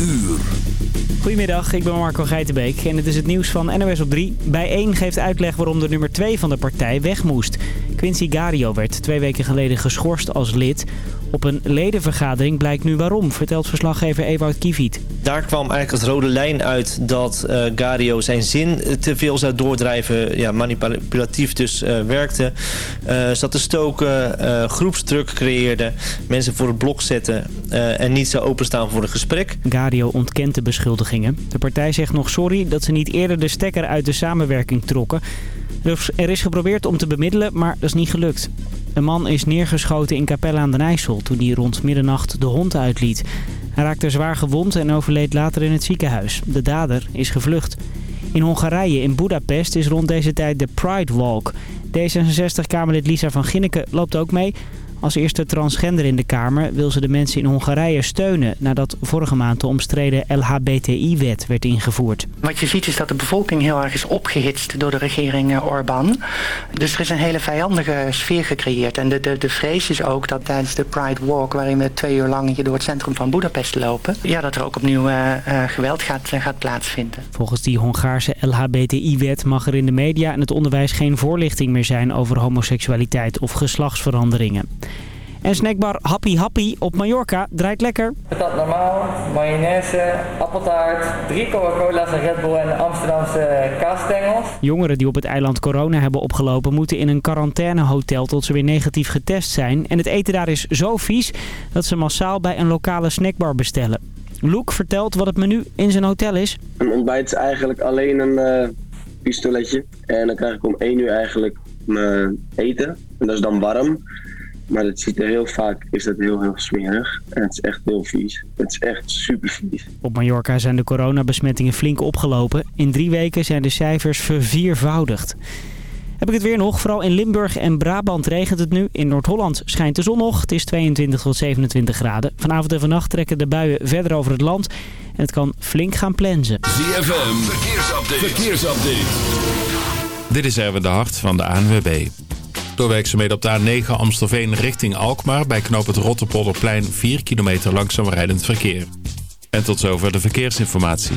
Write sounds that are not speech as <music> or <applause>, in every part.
uur. Goedemiddag, ik ben Marco Geitenbeek en het is het nieuws van NOS op 3. Bij 1 geeft uitleg waarom de nummer 2 van de partij weg moest. Quincy Gario werd twee weken geleden geschorst als lid. Op een ledenvergadering blijkt nu waarom, vertelt verslaggever Ewout Kiviet. Daar kwam eigenlijk als rode lijn uit dat uh, Gario zijn zin te veel zou doordrijven. Ja, manipulatief dus uh, werkte. Uh, zat te stoken, groepsdruk creëerde. Mensen voor het blok zetten en niet zou openstaan voor een gesprek. Gario ontkent de beschuldigingen. De partij zegt nog sorry dat ze niet eerder de stekker uit de samenwerking trokken. Er is geprobeerd om te bemiddelen, maar dat is niet gelukt. Een man is neergeschoten in Capelle aan den IJssel toen hij rond middernacht de hond uitliet. Hij raakte zwaar gewond en overleed later in het ziekenhuis. De dader is gevlucht. In Hongarije, in Budapest, is rond deze tijd de Pride Walk. D66-Kamerlid Lisa van Ginneken loopt ook mee. Als eerste transgender in de Kamer wil ze de mensen in Hongarije steunen... nadat vorige maand de omstreden LHBTI-wet werd ingevoerd. Wat je ziet is dat de bevolking heel erg is opgehitst door de regering eh, Orbán. Dus er is een hele vijandige sfeer gecreëerd. En de, de, de vrees is ook dat tijdens de Pride Walk... waarin we twee uur lang hier door het centrum van Budapest lopen... Ja, dat er ook opnieuw uh, uh, geweld gaat, gaat plaatsvinden. Volgens die Hongaarse LHBTI-wet mag er in de media en het onderwijs... geen voorlichting meer zijn over homoseksualiteit of geslachtsveranderingen. En snackbar Happy Happy op Mallorca draait lekker. Patat normaal, mayonaise, appeltaart, drie Coca-Cola's, een Red Bull en Amsterdamse kaasstengels. Jongeren die op het eiland corona hebben opgelopen moeten in een quarantainehotel tot ze weer negatief getest zijn. En het eten daar is zo vies dat ze massaal bij een lokale snackbar bestellen. Luke vertelt wat het menu in zijn hotel is. Een ontbijt is eigenlijk alleen een uh, pistoletje. En dan krijg ik om 1 uur eigenlijk mijn eten. En dat is dan warm. Maar het ziet er heel vaak, is dat heel heel smerig. En het is echt heel vies. Het is echt super vies. Op Mallorca zijn de coronabesmettingen flink opgelopen. In drie weken zijn de cijfers verviervoudigd. Heb ik het weer nog. Vooral in Limburg en Brabant regent het nu. In Noord-Holland schijnt de zon nog. Het is 22 tot 27 graden. Vanavond en vannacht trekken de buien verder over het land. En het kan flink gaan plensen. ZFM, verkeersupdate. verkeersupdate. Dit is even de hart van de ANWB. Door werkzaamheden op de A9 Amstelveen richting Alkmaar... bij knoop het Rotterpolderplein 4 kilometer langzaam rijdend verkeer. En tot zover de verkeersinformatie.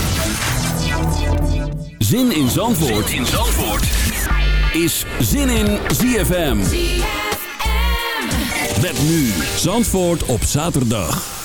Zin in Zandvoort, zin in Zandvoort. is Zin in ZFM. Met nu Zandvoort op zaterdag.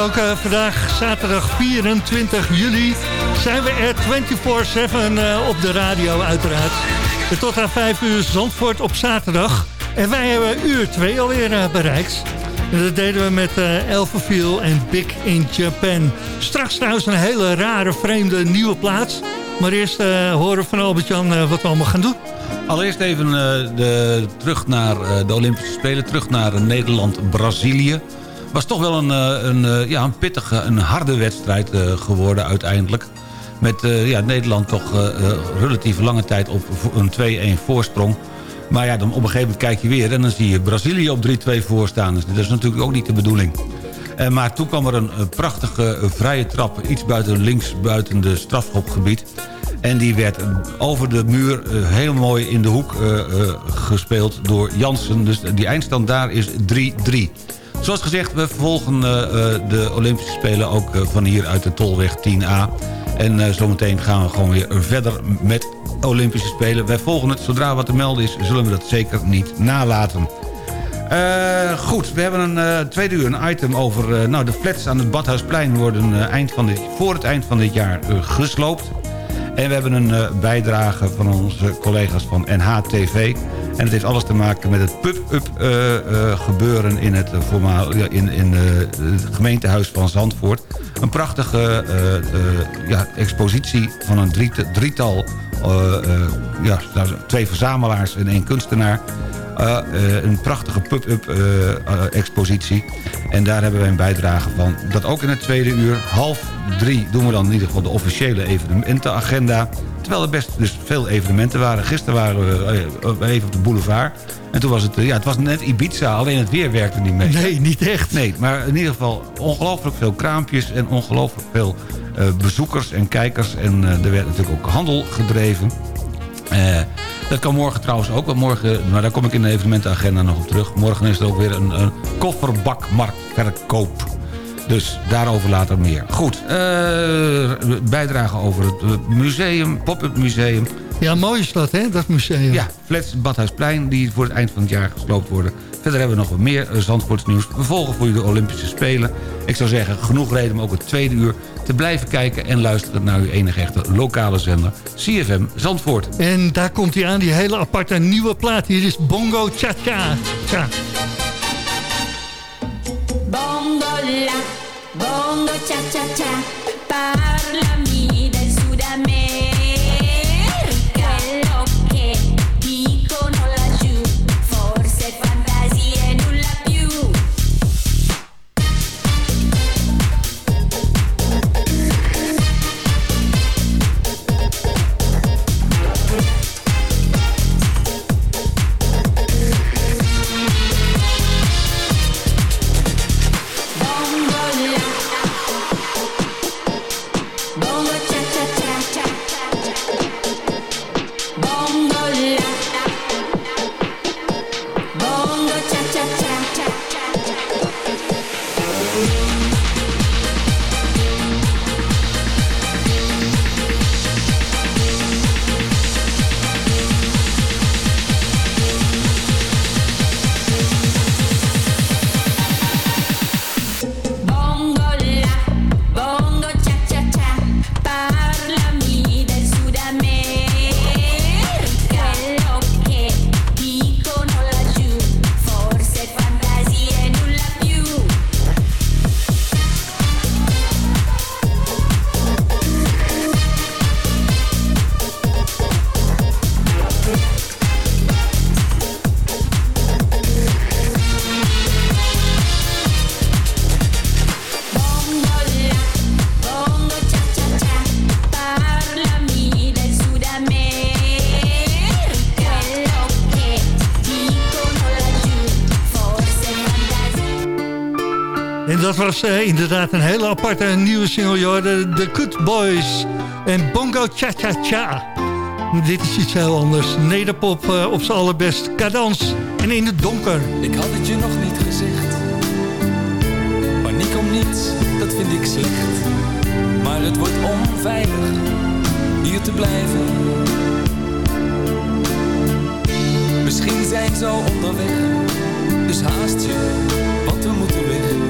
Ook vandaag, zaterdag 24 juli, zijn we er 24-7 uh, op de radio uiteraard. Tot aan 5 uur Zandvoort op zaterdag. En wij hebben uur 2 alweer uh, bereikt. En dat deden we met uh, en Big in Japan. Straks trouwens een hele rare, vreemde nieuwe plaats. Maar eerst horen van Albert-Jan wat we allemaal gaan doen. Allereerst even de, terug naar de Olympische Spelen. Terug naar Nederland-Brazilië. Was toch wel een, een, ja, een pittige, een harde wedstrijd geworden uiteindelijk. Met ja, Nederland toch relatief lange tijd op een 2-1 voorsprong. Maar ja, dan op een gegeven moment kijk je weer... en dan zie je Brazilië op 3-2 voorstaan. Dus dat is natuurlijk ook niet de bedoeling. Maar toen kwam er een, prachtige vrije trap... iets buiten links, buiten de strafschopgebied. En die werd over de muur heel mooi in de hoek gespeeld door Jansen. Dus die eindstand daar is 3-3. Zoals gezegd, we volgen de Olympische Spelen ook van hier uit de Tolweg 10A. En zometeen gaan we gewoon weer verder met Olympische Spelen. Wij volgen het. Zodra wat te melden is, zullen we dat zeker niet nalaten. Goed, we hebben een tweede uur een item over... Nou, de flats aan het Badhuisplein worden eind van dit, voor het eind van dit jaar gesloopt. En we hebben een bijdrage van onze collega's van NHTV. En het heeft alles te maken met het pub-up gebeuren in het, voormaal, in, in, gemeentehuis van Zandvoort. Een prachtige ja, expositie van een drietal ja, twee verzamelaars en één kunstenaar. Uh, een prachtige pub-up expositie. En daar hebben wij een bijdrage van. Dat ook in het tweede uur. Half drie doen we dan in ieder geval de officiële evenementenagenda. Terwijl er best dus veel evenementen waren. Gisteren waren we even op de boulevard. En toen was het, ja, het was net Ibiza, alleen het weer werkte niet mee. Nee, niet echt. Nee, maar in ieder geval ongelooflijk veel kraampjes en ongelooflijk veel uh, bezoekers en kijkers. En uh, er werd natuurlijk ook handel gedreven. Uh, dat kan morgen trouwens ook, want morgen, maar daar kom ik in de evenementenagenda nog op terug. Morgen is er ook weer een, een kofferbakmarktverkoop. Dus daarover later meer. Goed, bijdrage over het museum, pop-up museum. Ja, mooi is dat, hè, dat museum. Ja, flats Badhuisplein, die voor het eind van het jaar gesloopt worden. Verder hebben we nog wat meer Zandvoortsnieuws. We volgen voor u de Olympische Spelen. Ik zou zeggen, genoeg reden om ook het tweede uur te blijven kijken... en luisteren naar uw enige echte lokale zender, CFM Zandvoort. En daar komt hij aan, die hele aparte nieuwe plaat. Hier is Bongo Cha Cha. Cha. Bongo la, bongo cha cha cha, parlami was uh, inderdaad een hele aparte nieuwe single. Joh. De, de Good Boys en Bongo Cha Cha Cha. Dit is iets heel anders. Nederpop uh, op zijn allerbest. Cadans en in het donker. Ik had het je nog niet gezegd. Paniek om niets, dat vind ik slecht. Maar het wordt onveilig hier te blijven. Misschien zijn ze al onderweg. Dus haast je, want we moeten weg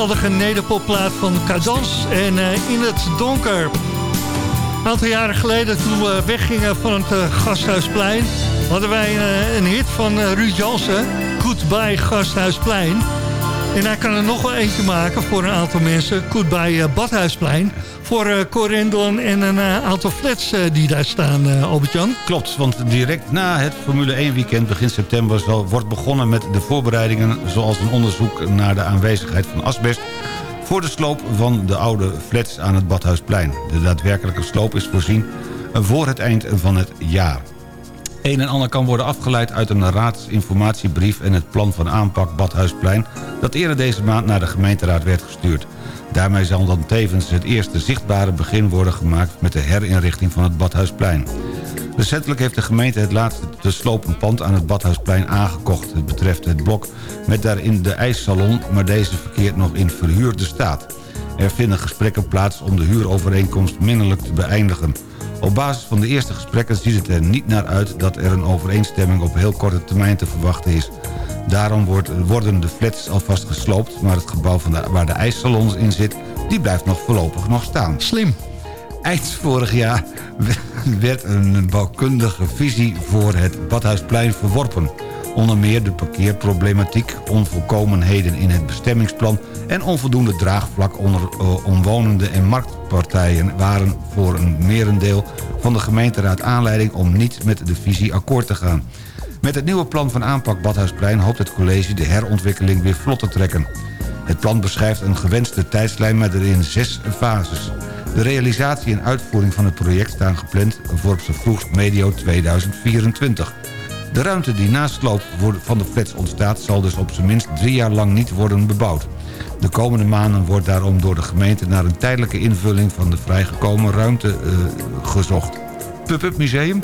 Geweldige nederpopplaat van Cadans en eh, In het Donker. Een aantal jaren geleden toen we weggingen van het eh, Gasthuisplein... hadden wij eh, een hit van Ruud Jansen, Goodbye Gasthuisplein. En hij kan er nog wel eentje maken voor een aantal mensen, Goodbye eh, Badhuisplein. Voor eh Corendon en een eh, aantal flats die daar staan, Albert-Jan. Klopt, want direct na het Formule 1 weekend begin september... Zal, wordt begonnen met de voorbereidingen... zoals een onderzoek naar de aanwezigheid van asbest... voor de sloop van de oude flats aan het Badhuisplein. De daadwerkelijke sloop is voorzien voor het eind van het jaar. Een en ander kan worden afgeleid uit een raadsinformatiebrief... en het plan van aanpak Badhuisplein... dat eerder deze maand naar de gemeenteraad werd gestuurd. Daarmee zal dan tevens het eerste zichtbare begin worden gemaakt... met de herinrichting van het Badhuisplein. Recentelijk heeft de gemeente het laatste te slopen pand aan het Badhuisplein aangekocht. Het betreft het blok met daarin de ijssalon... maar deze verkeert nog in verhuurde staat. Er vinden gesprekken plaats om de huurovereenkomst minderlijk te beëindigen. Op basis van de eerste gesprekken ziet het er niet naar uit... dat er een overeenstemming op heel korte termijn te verwachten is. Daarom wordt, worden de flats alvast gesloopt... maar het gebouw van de, waar de ijssalons in zit... die blijft nog voorlopig nog staan. Slim. Eind vorig jaar werd een bouwkundige visie voor het Badhuisplein verworpen. Onder meer de parkeerproblematiek, onvolkomenheden in het bestemmingsplan... en onvoldoende draagvlak onder uh, omwonenden en marktpartijen... waren voor een merendeel van de gemeenteraad aanleiding om niet met de visie akkoord te gaan. Met het nieuwe plan van aanpak Badhuisplein hoopt het college de herontwikkeling weer vlot te trekken. Het plan beschrijft een gewenste tijdslijn met erin zes fases. De realisatie en uitvoering van het project staan gepland voor op z'n vroegst medio 2024. De ruimte die na sloop van de flats ontstaat... zal dus op zijn minst drie jaar lang niet worden bebouwd. De komende maanden wordt daarom door de gemeente... naar een tijdelijke invulling van de vrijgekomen ruimte uh, gezocht. Pub-up museum?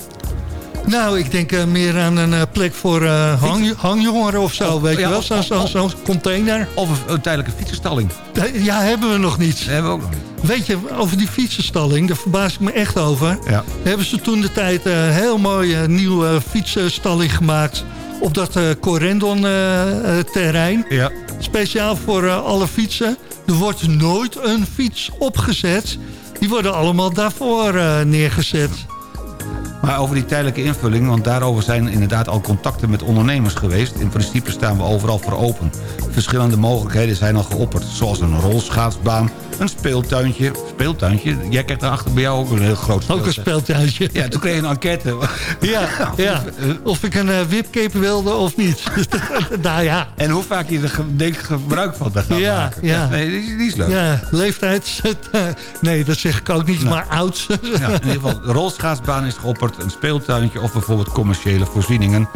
Nou, ik denk uh, meer aan een uh, plek voor uh, hang, hangjongeren of zo, Oh, weet ja, je wel? Zo'n zo, zo container. Of een, een tijdelijke fietsenstalling? Ja, hebben we nog niet. hebben we ook nog niet. Weet je, over die fietsenstalling, daar verbaas ik me echt over. Ja. Hebben ze toen de tijd een heel mooie nieuwe fietsenstalling gemaakt... op dat Corendon-terrein. ja. Speciaal voor alle fietsen. Er wordt nooit een fiets opgezet. Die worden allemaal daarvoor neergezet. Maar over die tijdelijke invulling, want daarover zijn inderdaad al contacten met ondernemers geweest. In principe staan we overal voor open. Verschillende mogelijkheden zijn al geopperd, zoals een rolschaatsbaan, een speeltuintje. Speeltuintje? Jij krijgt daarachter bij jou ook een heel groot Ook een speeltuintje. Ja, toen kreeg je een enquête. <laughs> Ja, ja. <laughs> of ik een uh, wipcape wilde of niet. <laughs> nou ja. En hoe vaak je er denk ik gebruik van gaat Ja, maken. ja. Nee, die, is- die is leuk. Ja, leeftijd. nee, dat zeg ik ook niet, maar oud. Ja, in ieder geval, rolschaatsbaan is geopperd, een speeltuintje of bijvoorbeeld commerciële voorzieningen.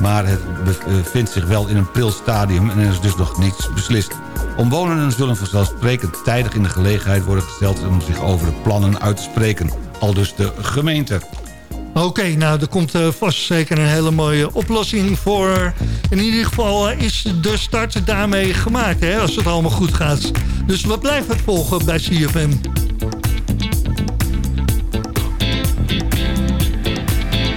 Maar het bevindt zich wel in een pril stadium en er is dus nog niets beslist. Omwonenden zullen vanzelfsprekend tijdig in de gelegenheid worden gesteld om zich over de plannen uit te spreken. Al dus de gemeente. Oké, nou, er komt eh, vast zeker een hele mooie oplossing voor. In ieder geval eh, is de start daarmee gemaakt, hè, als het allemaal goed gaat. Dus we blijven het volgen bij CFM.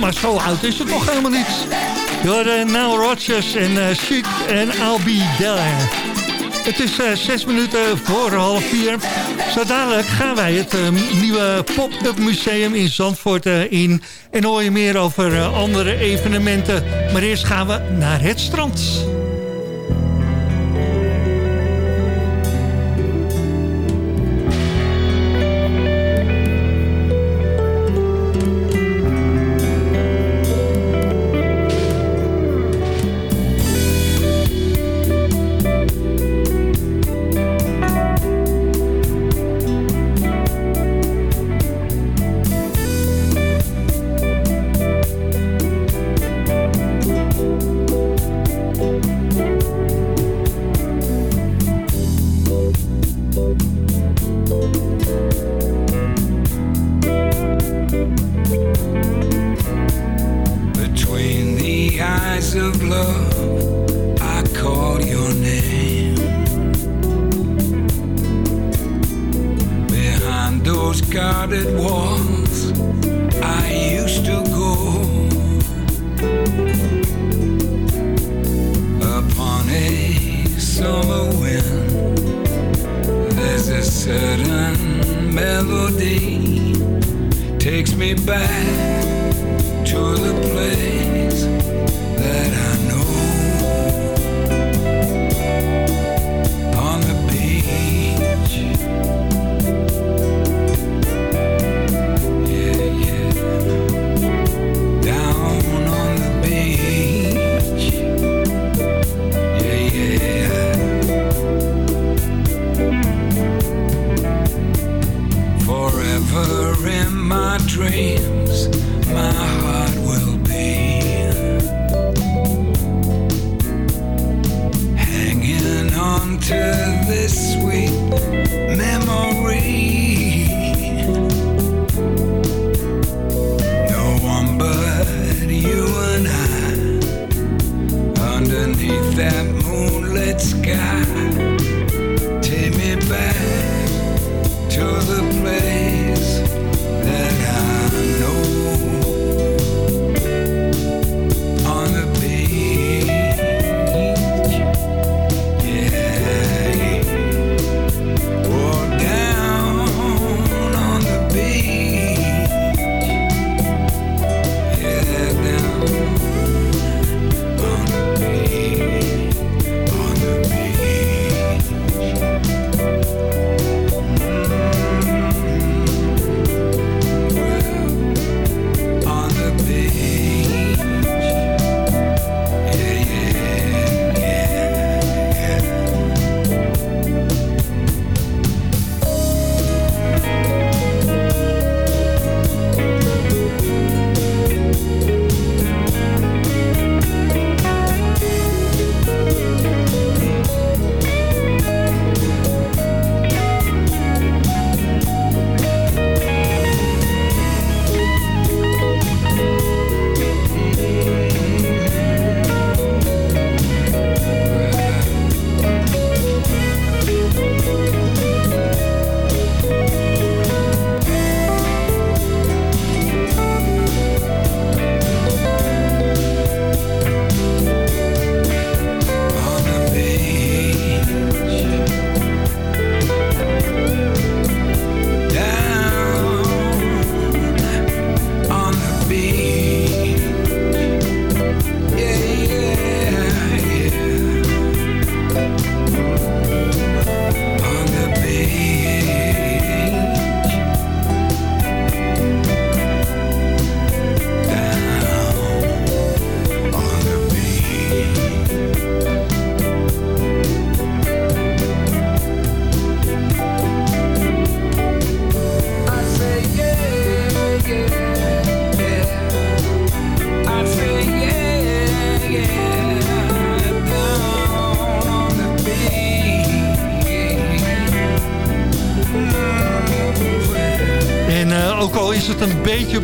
Maar zo oud is het nog helemaal niet. Door Nile Rodgers en uh, Chic en I'll Be. Het is uh, zes minuten voor half vier. Zo dadelijk gaan wij het uh, nieuwe pop-up museum in Zandvoort in. En hoor je meer over andere evenementen. Maar eerst gaan we naar het strand. upon a summer wind. There's a certain melody takes me back to the place free.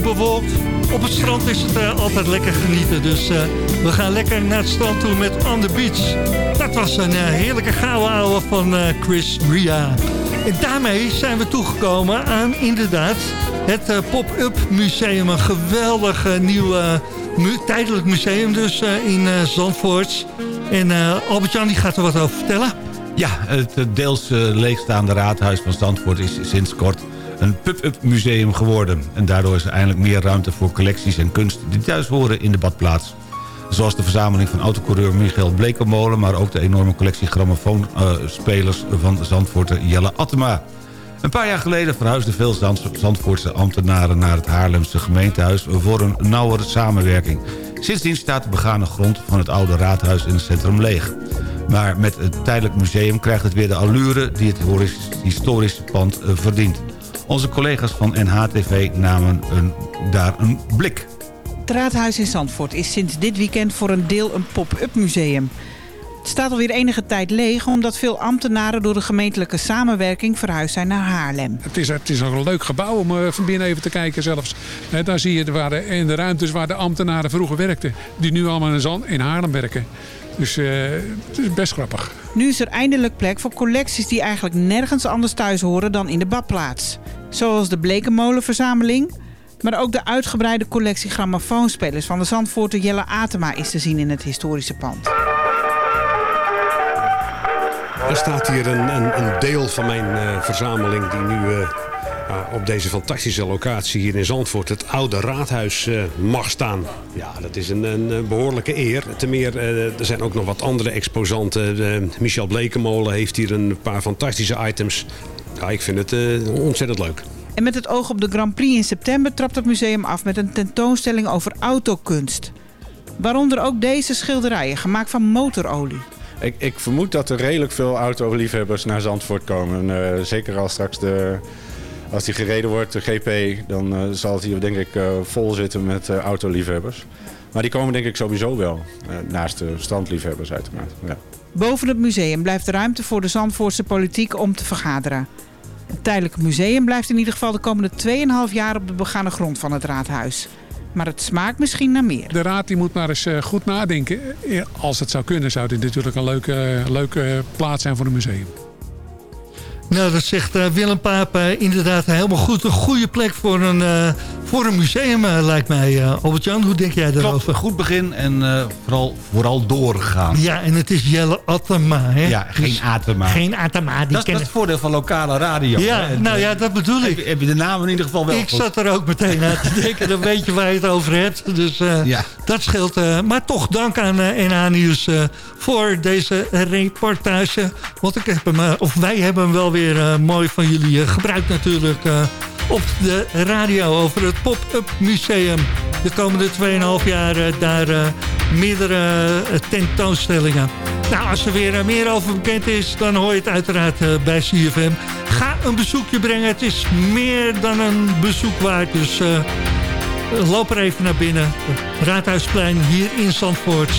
Bewolkt. Op het strand is het uh, altijd lekker genieten. Dus uh, we gaan lekker naar het strand toe met On The Beach. Dat was een uh, heerlijke gouden ouwe van Chris Ria. En daarmee zijn we toegekomen aan inderdaad Het eh, Pop-Up Museum, een geweldig nieuw tijdelijk museum dus in Zandvoort. En Albert-Jan gaat er wat over vertellen. Ja, het deels leegstaande raadhuis van Zandvoort is sinds kort een pop-up museum geworden. En daardoor is er eindelijk meer ruimte voor collecties en kunst die thuis horen in de badplaats. Zoals de verzameling van autocoureur Michael Blekemolen... maar ook de enorme collectie grammofoonspelers van Zandvoorter Jelle Attema. Een paar jaar geleden verhuisden veel Zandvoortse ambtenaren... naar het Haarlemse gemeentehuis voor een nauwere samenwerking. Sindsdien staat de begane grond van het oude raadhuis in het centrum leeg. Maar met het tijdelijk museum krijgt het weer de allure... die het historische pand verdient. Onze collega's van NHTV namen een, daar een blik. Het raadhuis in Zandvoort is sinds dit weekend voor een deel een pop-up museum. Het staat alweer enige tijd leeg omdat veel ambtenaren door de gemeentelijke samenwerking verhuisd zijn naar Haarlem. Het is, het is een leuk gebouw om uh, van binnen even te kijken zelfs. He, daar zie je waar de, in de ruimtes waar de ambtenaren vroeger werkten. Die nu allemaal in, Zand, in Haarlem werken. Dus uh, het is best grappig. Nu is er eindelijk plek voor collecties die eigenlijk nergens anders thuis horen dan in de badplaats. Zoals de Blekenmolenverzameling, maar ook de uitgebreide collectie grammofoonspelers van de Zandvoorter Jelle Atema is te zien in het historische pand. Er staat hier een, een, een deel van mijn uh, verzameling die nu uh, op deze fantastische locatie hier in Zandvoort, het oude raadhuis, uh, mag staan. Ja, dat is een, een behoorlijke eer. Ten meer, er zijn ook nog wat andere exposanten. Michel Blekemolen heeft hier een paar fantastische items. Ja, ik vind het ontzettend leuk. En met het oog op de Grand Prix in september trapt het museum af met een tentoonstelling over autokunst. Waaronder ook deze schilderijen, gemaakt van motorolie. Ik, ik vermoed dat er redelijk veel autoliefhebbers naar Zandvoort komen. Uh, zeker als straks de, als die gereden wordt, de GP, dan uh, zal het hier denk ik uh, vol zitten met autoliefhebbers. Maar die komen denk ik sowieso wel, naast de standliefhebbers uiteraard. Ja. Boven het museum blijft ruimte voor de Zandvoortse politiek om te vergaderen. Het tijdelijke museum blijft in ieder geval de komende 2,5 jaar op de begane grond van het raadhuis. Maar het smaakt misschien naar meer. De raad die moet maar eens eh, goed nadenken. Als het zou kunnen, zou dit natuurlijk een leuke, leuke plaats zijn voor een museum. Nou, dat zegt uh, Willem Paap uh, inderdaad helemaal goed. Een goede plek voor een, uh, voor een museum, lijkt mij. Albert-Jan, hoe denk jij daarover? Klopt, goed begin en vooral, vooral doorgaan. Ja, en het is Jelle Atema, hè? Ja, geen dus Atema. Geen Atema. Die dat, is, dat is het voordeel van lokale radio. Ja, hè? nou ja, dat bedoel ik. Heb, heb, je de naam in ieder geval wel Ik goed. zat er ook meteen aan te denken. Dan weet je waar je het over hebt. Dus ja. dat scheelt. maar toch, dank aan NH Nieuws voor deze reportage. Want ik heb hem, of wij hebben hem wel weer uh, mooi van jullie uh, gebruikt natuurlijk uh, op de radio over het Pop-Up Museum. De komende 2,5 jaar daar meerdere tentoonstellingen. Nou, als er weer meer over bekend is, dan hoor je het uiteraard bij CFM. Ga een bezoekje brengen. Het is meer dan een bezoek waard. Dus loop er even naar binnen. Raadhuisplein hier in Zandvoort.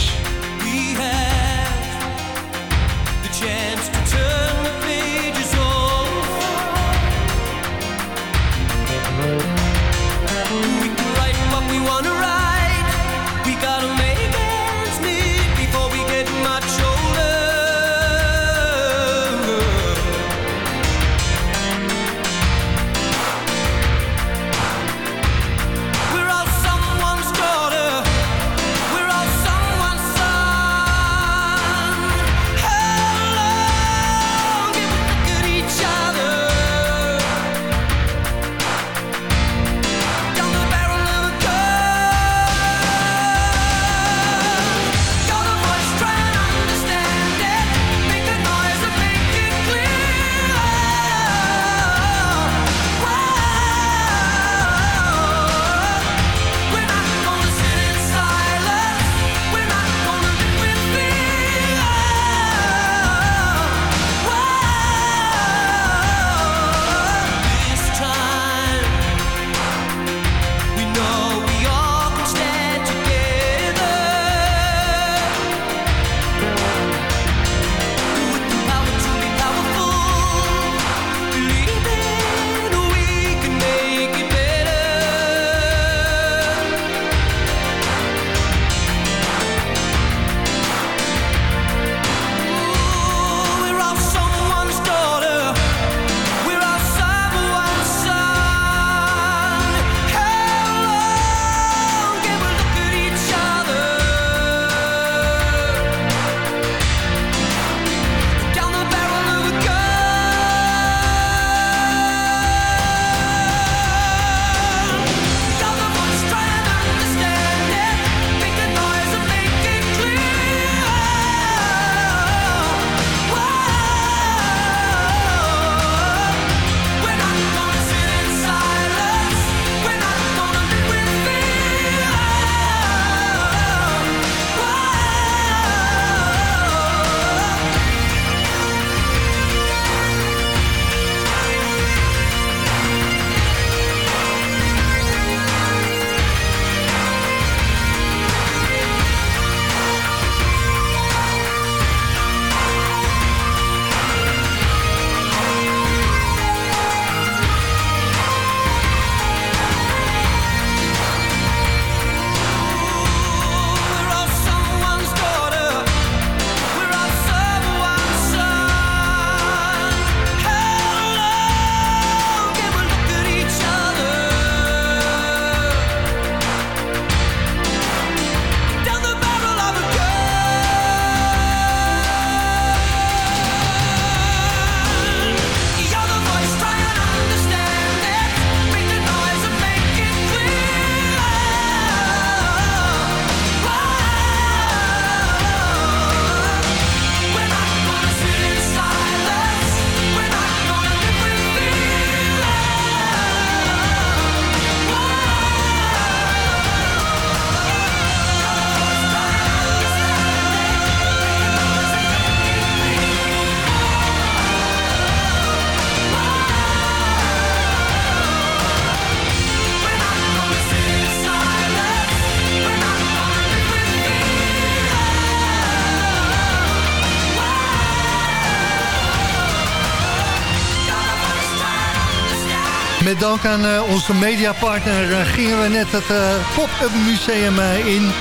Met dank aan eh, onze mediapartner eh, gingen we net het eh, Pop-Up Museum eh, in.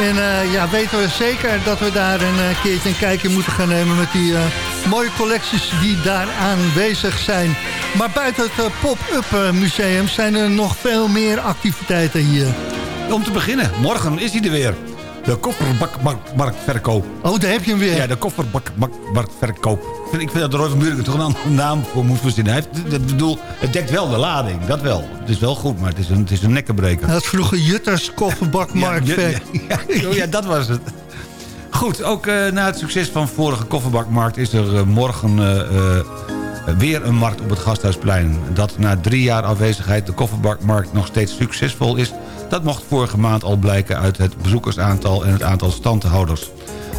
En eh, ja, weten we zeker dat we daar een eh, keertje een kijkje moeten gaan nemen... met die eh, mooie collecties die daar aanwezig zijn. Maar buiten het eh, Pop-Up eh, Museum zijn er nog veel meer activiteiten hier. Om te beginnen, morgen is hij er weer. De kofferbakmarktverkoop. Oh, daar heb je hem weer. Ja, de kofferbakmarktverkoop. Ik vind, dat Roy van Buren toch een andere naam voor moet verzinnen. Hij heeft, dat bedoel, het dekt wel de lading, dat wel. Het is wel goed, maar het is een, het is een nekkenbreker. Dat vroeger Jutters Kofferbakmarkt. Ja, ja, <laughs> ja, ja, dat was het. Goed, ook eh, na het succes van vorige kofferbakmarkt... is er eh, morgen eh, weer een markt op het Gasthuisplein. Dat na drie jaar afwezigheid de kofferbakmarkt nog steeds succesvol is... dat mocht vorige maand al blijken uit het bezoekersaantal en het aantal standhouders.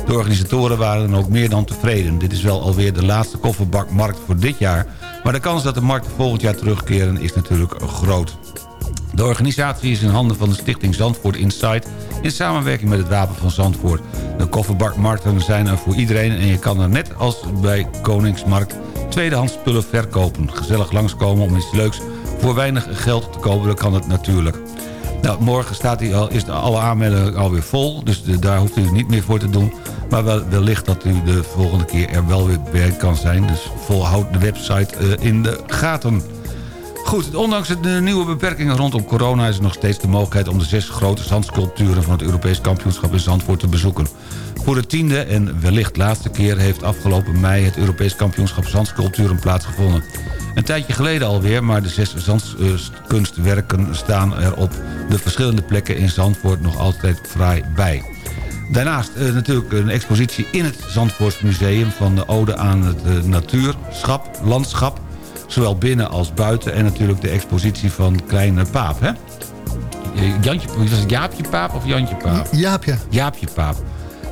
De organisatoren waren dan ook meer dan tevreden. Dit is wel alweer de laatste kofferbakmarkt voor dit jaar... maar de kans dat de markt volgend jaar terugkeren is natuurlijk groot. De organisatie is in handen van de stichting Zandvoort Insight... in samenwerking met het Wapen van Zandvoort. De kofferbakmarkten zijn er voor iedereen... en je kan er net als bij Koningsmarkt tweedehands spullen verkopen. Gezellig langskomen om iets leuks voor weinig geld te kopen, dan kan het natuurlijk. Nou, morgen staat hij al, is de, alle aanmeldingen alweer vol, dus daar hoeft u niet meer voor te doen. Maar wel, wellicht dat u de volgende keer er wel weer bij kan zijn. Dus volhoud de website eh, in de gaten. Goed, ondanks de nieuwe beperkingen rondom corona... is er nog steeds de mogelijkheid om de zes grote zandsculpturen... van het Europees kampioenschap in Zandvoort te bezoeken. Voor de tiende en wellicht laatste keer... heeft afgelopen mei het Europees kampioenschap zandsculpturen plaatsgevonden. Een tijdje geleden alweer, maar de zes zandkunstwerken staan er op de verschillende plekken in Zandvoort nog altijd fraai bij. Daarnaast eh, natuurlijk een expositie in het Zandvoortsmuseum... van de ode aan het eh, natuurschap, landschap... zowel binnen als buiten. En natuurlijk de expositie van Kleine Paap, hè? Eh, Jantje, was het Jaapje Paap of Jantje Paap? Jaapje. Jaapje Paap.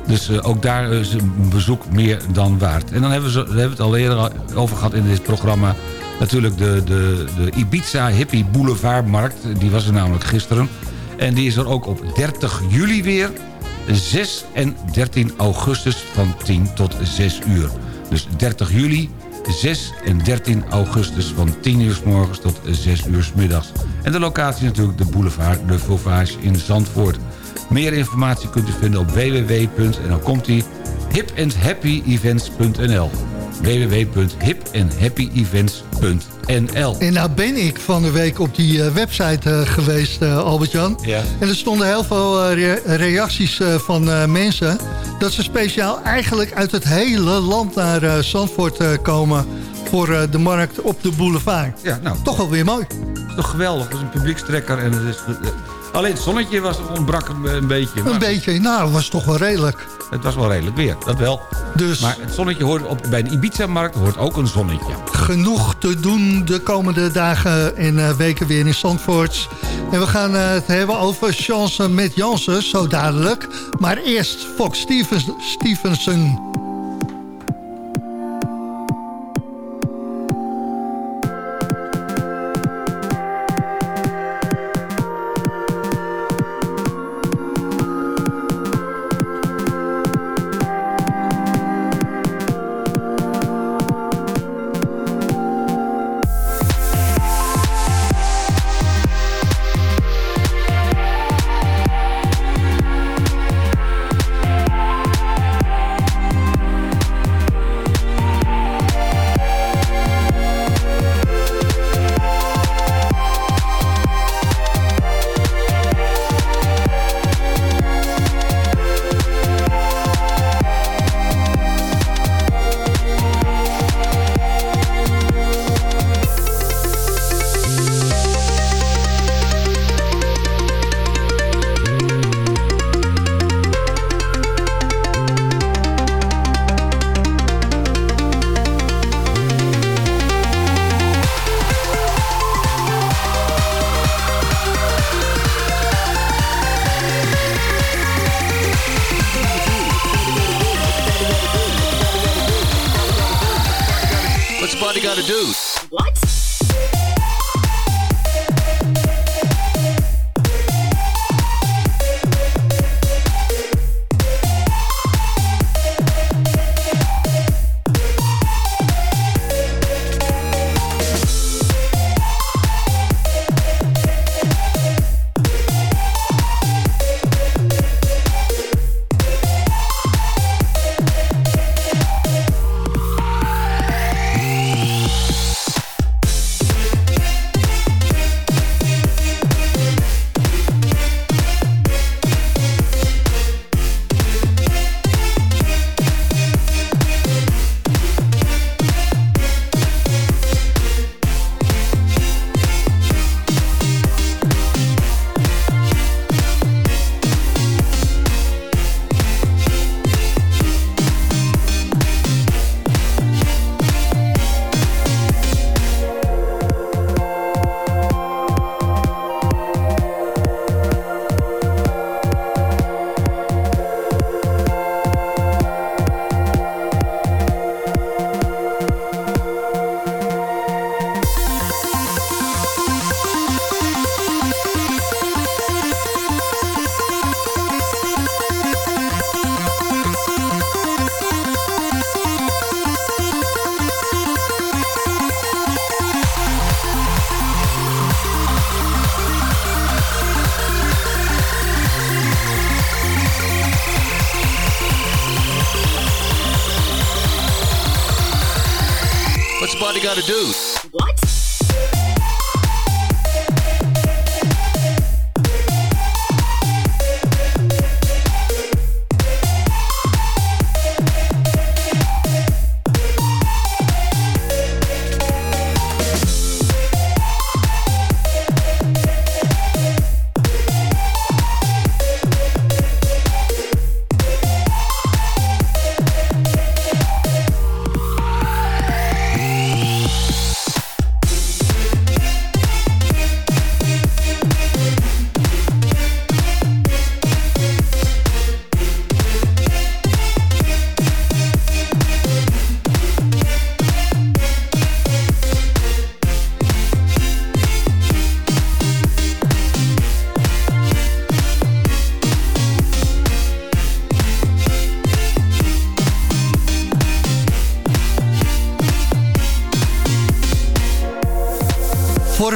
Dus ook daar is een bezoek meer dan waard. En dan hebben, ze, daar hebben we het al eerder over gehad in dit programma... natuurlijk de, de, de Ibiza Hippie Boulevardmarkt. Die was er namelijk gisteren. En die is er ook op 30 juli weer... 6 en 13 augustus van 10 tot 6 uur. Dus 30 juli, 6 en 13 augustus van 10 uur s morgens tot 6 uur s middags. En de locatie natuurlijk de boulevard De Vauvage in Zandvoort. Meer informatie kunt u vinden op www. en dan komt die hipandhappyevents.nl www.hipandhappyevents.nl En nou ben ik van de week op die eh, website eh, geweest, eh, Albert-Jan. Ja. En er stonden heel veel re- reacties van mensen... dat ze speciaal eigenlijk uit het hele land naar Zandvoort komen... voor de markt op de boulevard. Ja, nou, Toch wel weer mooi. Is toch geweldig. Dat is een publiekstrekker. En het is, alleen het zonnetje was, ontbrak een, beetje. Een beetje, nou, was toch wel redelijk. Het was wel redelijk weer, dat wel. Dus Maar het zonnetje hoort op, bij de Ibiza-markt hoort ook een zonnetje. genoeg te doen de komende dagen en eh, weken weer in Zandvoort. En we gaan eh, het hebben over chansen met Jansen, zo dadelijk. Maar eerst Fox Stevens, Stevenson.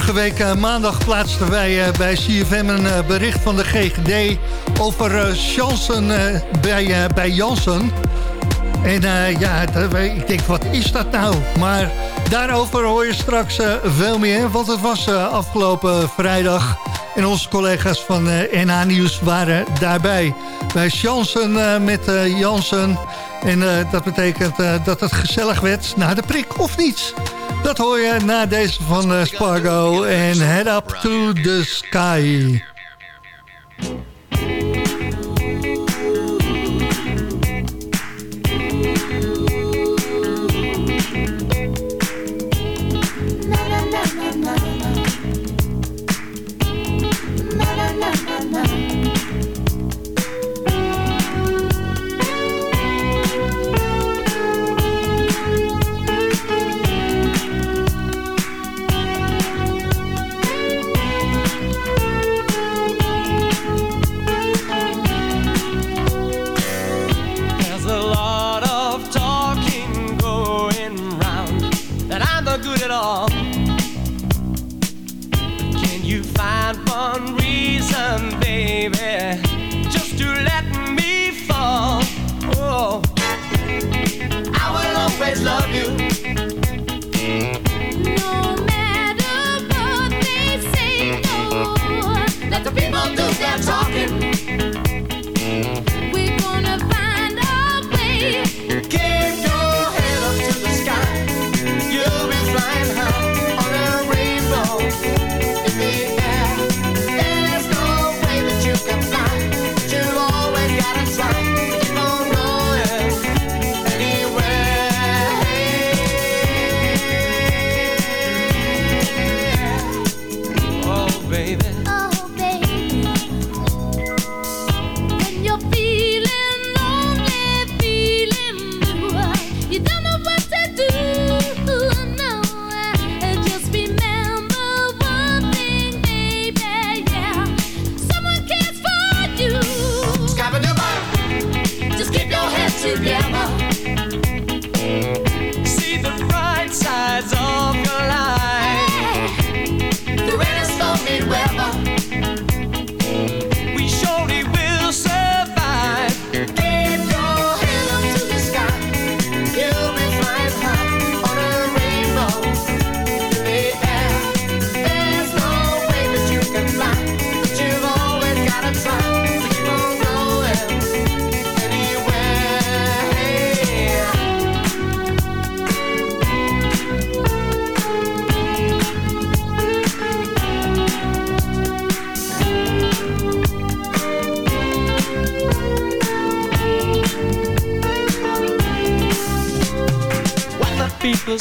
Vorige week eh, maandag plaatsten wij eh, bij CFM een eh, bericht van de GGD over Chansen bij, bij Jansen. En ja, ik denk, wat is dat nou? Maar daarover hoor je straks veel meer, want het was afgelopen vrijdag. En onze collega's van NA Nieuws waren daarbij. Bij Chansen met Jansen en eh, dat betekent eh, dat het gezellig werd naar de prik, of niet? Dat hoor je na deze van uh, Spargo en Head Up to the Sky.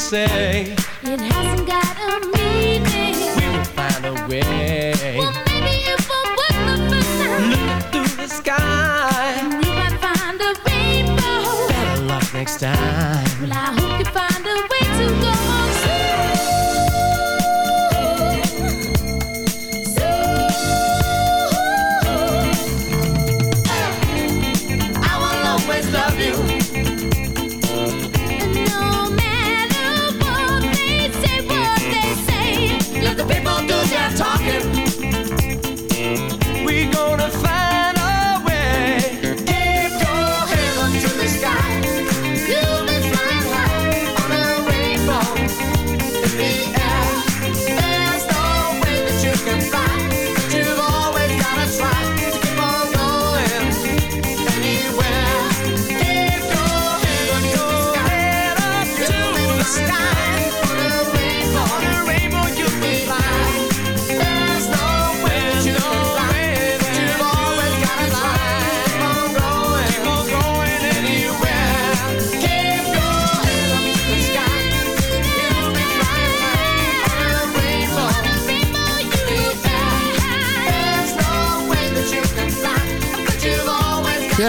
said.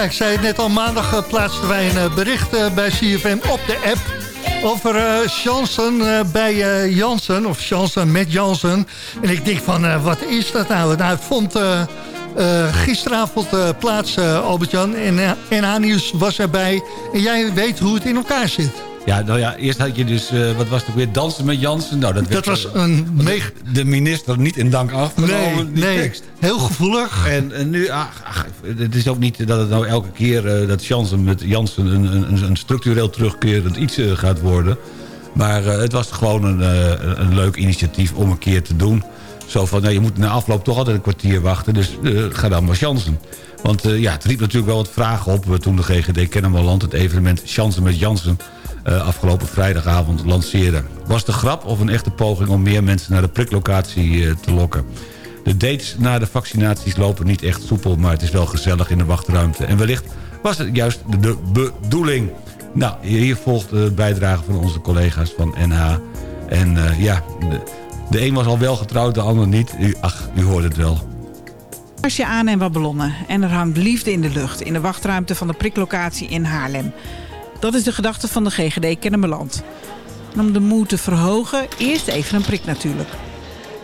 Ik zei het net al, maandag eh, plaatsten wij een eh, bericht eh, bij CFM op de app... over eh, bij eh, Jansen, of Jansen met Jansen. En ik denk van, wat is dat nou? Nou, het vond gisteravond eh, plaats, Albert-Jan. En NH was erbij. En jij weet hoe het in elkaar zit. Ja, nou ja, eerst had je dus, eh, wat was het ook weer, dansen met Jansen. Nou, dat, werd, Dat was eh, een meeg... De minister niet in dank af. Nee, die nee, tekst. heel gevoelig. En, en nu, ach, ach, het is ook niet dat het nou elke keer eh, dat Jansen met Jansen een, een, een structureel terugkerend iets gaat worden. Maar het was gewoon een, een leuk initiatief om een keer te doen. Zo van, nou, je moet na afloop toch altijd een kwartier wachten, dus ga dan maar Jansen. Want ja, het riep natuurlijk wel wat vragen op... toen de GGD Kennemerland het evenement Jansen met Jansen... eh, afgelopen vrijdagavond lanceerde. Was de grap of een echte poging om meer mensen naar de priklocatie eh, te lokken? De dates na de vaccinaties lopen niet echt soepel... maar het is wel gezellig in de wachtruimte. En wellicht was het juist de bedoeling. Nou, hier volgt de bijdrage van onze collega's van NH. En eh, ja, de, een was al wel getrouwd, de ander niet. U, ach, u hoort het wel. je aan en wat ballonnen. En er hangt liefde in de lucht. In de wachtruimte van de priklocatie in Haarlem. Dat is de gedachte van de GGD Kennemerland. En om de moed te verhogen, eerst even een prik natuurlijk.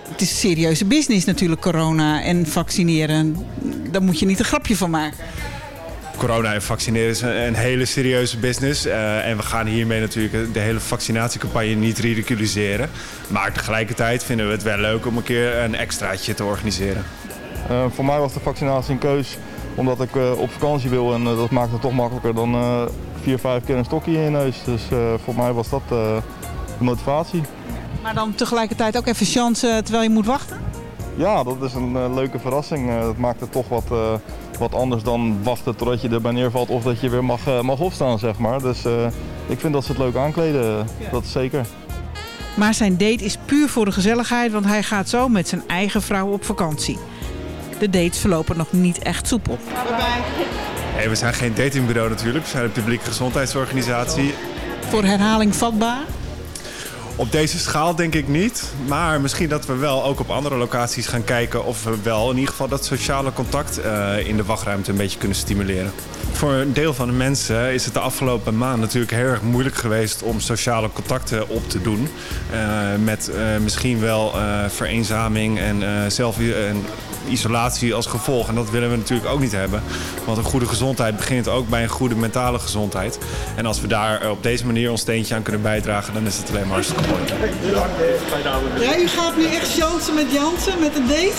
Het is serieuze business natuurlijk, corona en vaccineren. Daar moet je niet een grapje van maken. Corona en vaccineren is een, een hele serieuze business. Eh, en we gaan hiermee natuurlijk de hele vaccinatiecampagne niet ridiculiseren. Maar tegelijkertijd vinden we het wel leuk om een keer een extraatje te organiseren. Eh, voor mij was de vaccinatie een keus omdat ik eh, op vakantie wil en dat maakt het toch makkelijker dan eh, vier, vijf keer een stokje in je neus. Dus eh, voor mij was dat eh, de motivatie. Maar dan tegelijkertijd ook even chance terwijl je moet wachten? Ja, dat is een eh, leuke verrassing. Eh, dat maakt het toch wat, eh, wat anders dan wachten totdat je erbij neervalt of dat je weer mag, eh, mag opstaan, zeg maar. Dus eh, ik vind dat ze het leuk aankleden, dat is zeker. Maar zijn date is puur voor de gezelligheid, want hij gaat zo met zijn eigen vrouw op vakantie. De dates verlopen nog niet echt soepel. We zijn geen datingbureau natuurlijk. We zijn een publieke gezondheidsorganisatie. Voor herhaling vatbaar. Op deze schaal denk ik niet. Maar misschien dat we wel ook op andere locaties gaan kijken... of we wel in ieder geval dat sociale contact eh, in de wachtruimte een beetje kunnen stimuleren. Voor een deel van de mensen is het de afgelopen maand natuurlijk heel erg moeilijk geweest... om sociale contacten op te doen. Eh, met eh, misschien wel vereenzaming en zelf en isolatie als gevolg. En dat willen we natuurlijk ook niet hebben. Want een goede gezondheid begint ook bij een goede mentale gezondheid. En als we daar op deze manier ons steentje aan kunnen bijdragen... dan is het alleen maar hartstikke. Ja, u gaat nu echt Jansen met Jansen met een date?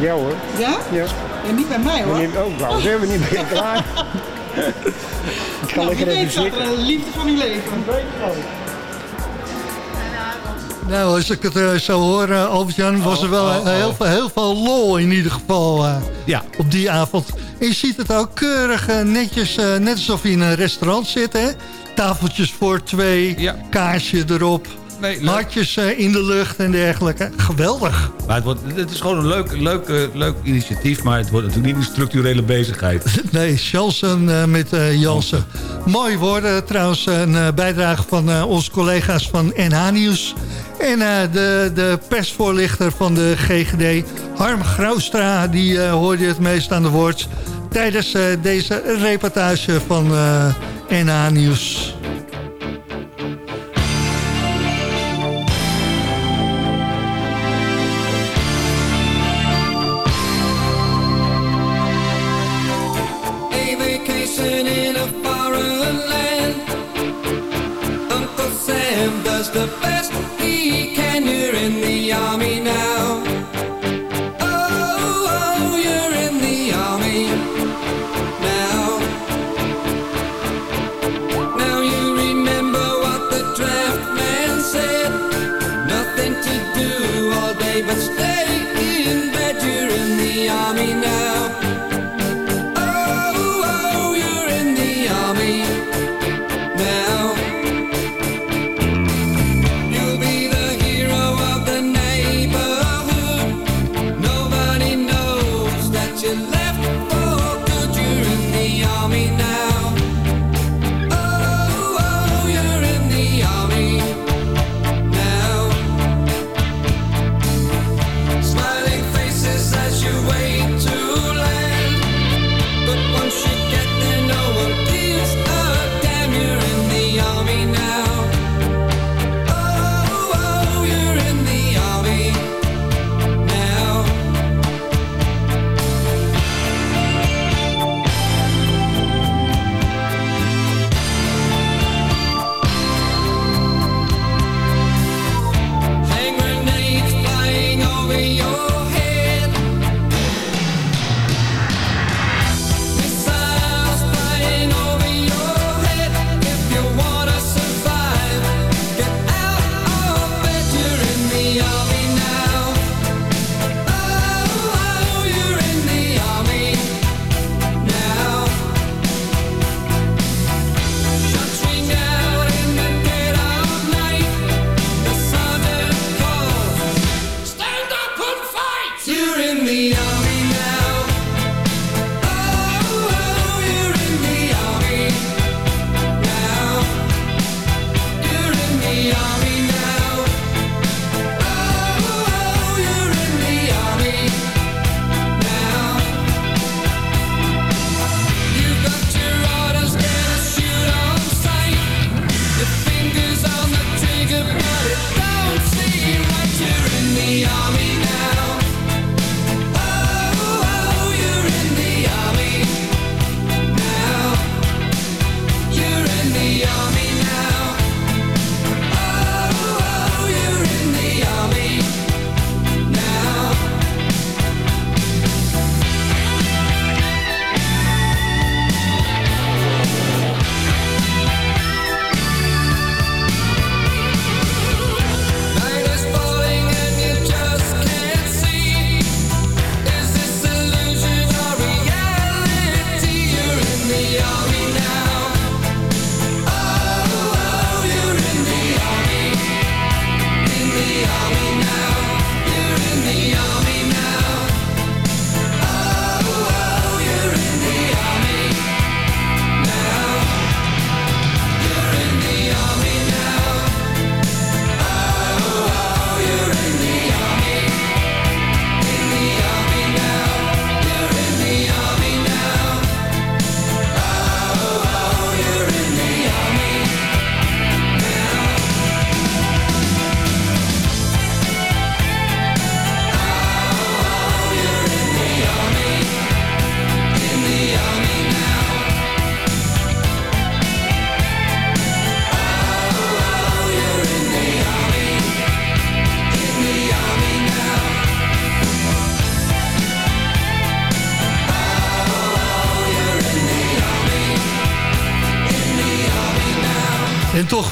Ja hoor. Ja? Ja. Ja, niet bij mij hoor. Niet, oh, nou zijn we niet bij elkaar. <laughs> Ik ga Nou, lekker even er zitten. een liefde van uw leven. Nou, als ik het eh, zo hoor, eh, Albert-Jan, was er wel oh, oh. Heel, veel, heel veel lol in ieder geval eh, Ja. op die avond. En je ziet het ook keurig netjes, net alsof je in een restaurant zit, hè? Tafeltjes voor twee, kaarsje erop, Nee, hartjes eh, in de lucht en dergelijke. Geweldig. Maar het, wordt, het is gewoon een leuk, leuk, eh, leuk initiatief, maar het wordt natuurlijk niet een structurele bezigheid. <laughs> Nee, Jansen eh, met eh, Jansen. Mooi woorden trouwens, een eh, bijdrage van eh, onze collega's van NH Nieuws. En eh, de, de persvoorlichter van de GGD, Harm Graustra, die eh, hoorde het meest aan de woord... tijdens eh, deze reportage van eh, NH Nieuws. The best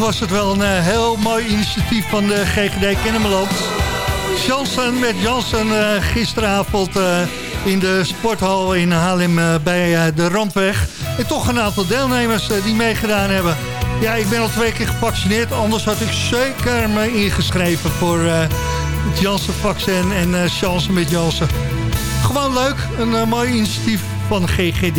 was het wel een eh, heel mooi initiatief van de GGD Kennemerland. Janssen met Jansen eh, gisteravond eh, in de sporthal in Haarlem bij de Randweg. En toch een aantal deelnemers die meegedaan hebben. Ja, ik ben al twee keer gepassioneerd, Anders had ik zeker me ingeschreven voor het Janssen-vaccin en Jansen met Jansen. Gewoon leuk, een mooi initiatief van GGD.